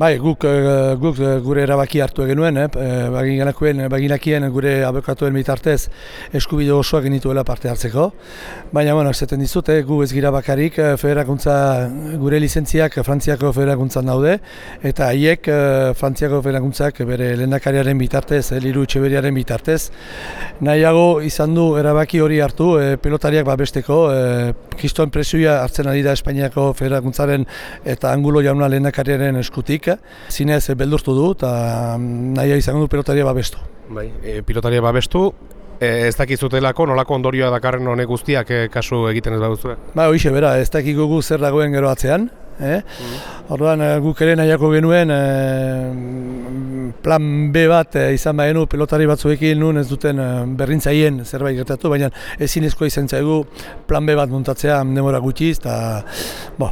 Bai, guk, eh, guk eh, gure erabaki hartu genuen, eh, baginakuen, baginakien gure abokatuen bitartez eskubide osoak genituela parte hartzeko. Baina, bueno, zaten dizut, eh, gu ez gira bakarik, eh, federakuntza, gure lizentziak Frantziako federakuntzan daude, eta haiek eh, Frantziako federakuntzak bere lehendakariaren bitartez, eh, liru txeberiaren bitartez, nahiago izan du erabaki hori hartu eh, pelotariak babesteko, eh, kristoen presioa hartzen ari da Espainiako federakuntzaren eta angulo jauna lehendakariaren eskutik, zinez beldurtu du eta nahi izango du pilotaria babestu. Bai, e, pilotaria babestu, e, ez dakizutelako nolako ondorioa dakarren honek guztiak e, kasu egiten ez baduzue? Ba, hoxe bera, ez dakiko gu zer dagoen gero atzean. Eh? Orduan eh, guk ere nahiako genuen eh, plan B bat eh, izan bagenu pelotari batzuekin nun ez duten eh, berrintzaien zerbait gertatu, baina ezinezkoa izan zaigu plan B bat montatzea demora gutxiz eta bo,